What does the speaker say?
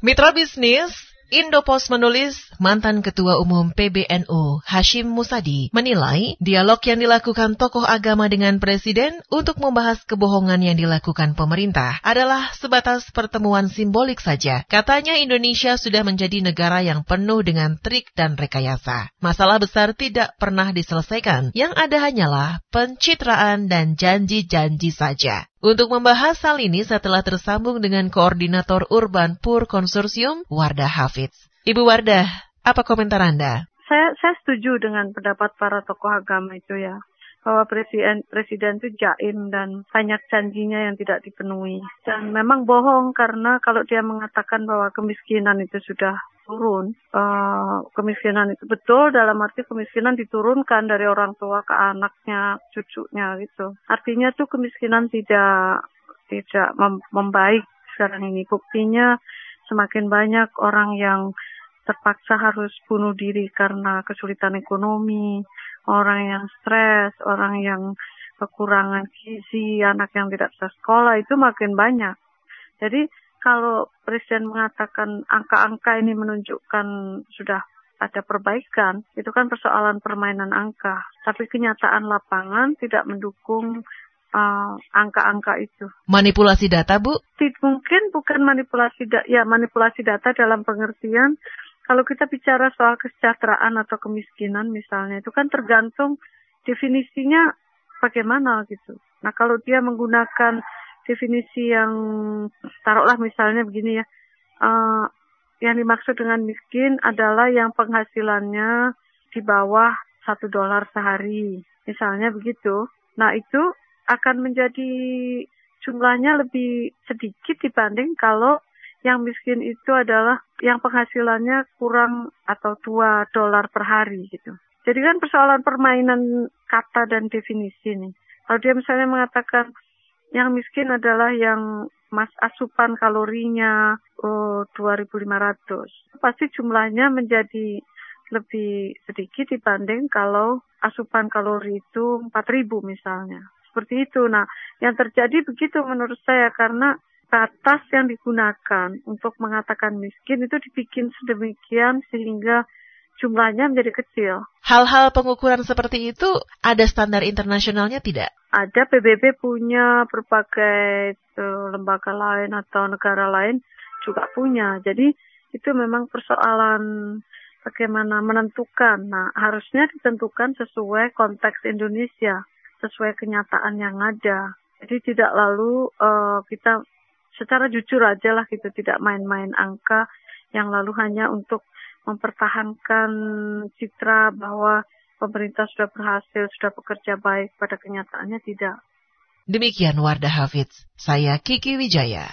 Mitra bisnis, Indopos menulis mantan Ketua Umum PBNU Hashim Musadi menilai dialog yang dilakukan tokoh agama dengan Presiden untuk membahas kebohongan yang dilakukan pemerintah adalah sebatas pertemuan simbolik saja. Katanya Indonesia sudah menjadi negara yang penuh dengan trik dan rekayasa. Masalah besar tidak pernah diselesaikan, yang ada hanyalah pencitraan dan janji-janji saja. Untuk membahas hal ini setelah tersambung dengan Koordinator Urban Pur Konsorsium, Wardah Hafiz. Ibu Wardah, apa komentar Anda? Saya, saya setuju dengan pendapat para tokoh agama itu ya bahwa presiden presiden itu jaim dan banyak janjinya yang tidak dipenuhi dan memang bohong karena kalau dia mengatakan bahwa kemiskinan itu sudah turun. Uh, kemiskinan itu betul dalam arti kemiskinan diturunkan dari orang tua ke anaknya cucunya gitu. Artinya tuh kemiskinan tidak tidak mem membaik sekarang ini. Buktinya semakin banyak orang yang terpaksa harus bunuh diri karena kesulitan ekonomi orang yang stres orang yang kekurangan gizi anak yang tidak bisa sekolah itu makin banyak. Jadi kalau Presiden mengatakan angka-angka ini menunjukkan sudah ada perbaikan, itu kan persoalan permainan angka. Tapi kenyataan lapangan tidak mendukung uh, angka-angka uh, itu. Manipulasi data, Bu? Mungkin bukan manipulasi data, ya manipulasi data dalam pengertian kalau kita bicara soal kesejahteraan atau kemiskinan misalnya, itu kan tergantung definisinya bagaimana gitu. Nah kalau dia menggunakan definisi yang taruhlah misalnya begini ya, uh, yang dimaksud dengan miskin adalah yang penghasilannya di bawah satu dolar sehari, misalnya begitu. Nah itu akan menjadi jumlahnya lebih sedikit dibanding kalau yang miskin itu adalah yang penghasilannya kurang atau dua dolar per hari gitu. Jadi kan persoalan permainan kata dan definisi nih. Kalau dia misalnya mengatakan yang miskin adalah yang mas asupan kalorinya oh, 2.500. Pasti jumlahnya menjadi lebih sedikit dibanding kalau asupan kalori itu 4.000 misalnya. Seperti itu. Nah, yang terjadi begitu menurut saya karena batas yang digunakan untuk mengatakan miskin itu dibikin sedemikian sehingga jumlahnya menjadi kecil. Hal-hal pengukuran seperti itu ada standar internasionalnya tidak? Ada PBB punya berbagai uh, lembaga lain atau negara lain juga punya. Jadi itu memang persoalan bagaimana menentukan. Nah, harusnya ditentukan sesuai konteks Indonesia, sesuai kenyataan yang ada. Jadi tidak lalu uh, kita secara jujur aja lah gitu, tidak main-main angka yang lalu hanya untuk mempertahankan citra bahwa pemerintah sudah berhasil, sudah bekerja baik, pada kenyataannya tidak. Demikian Wardah Hafidz, saya Kiki Wijaya.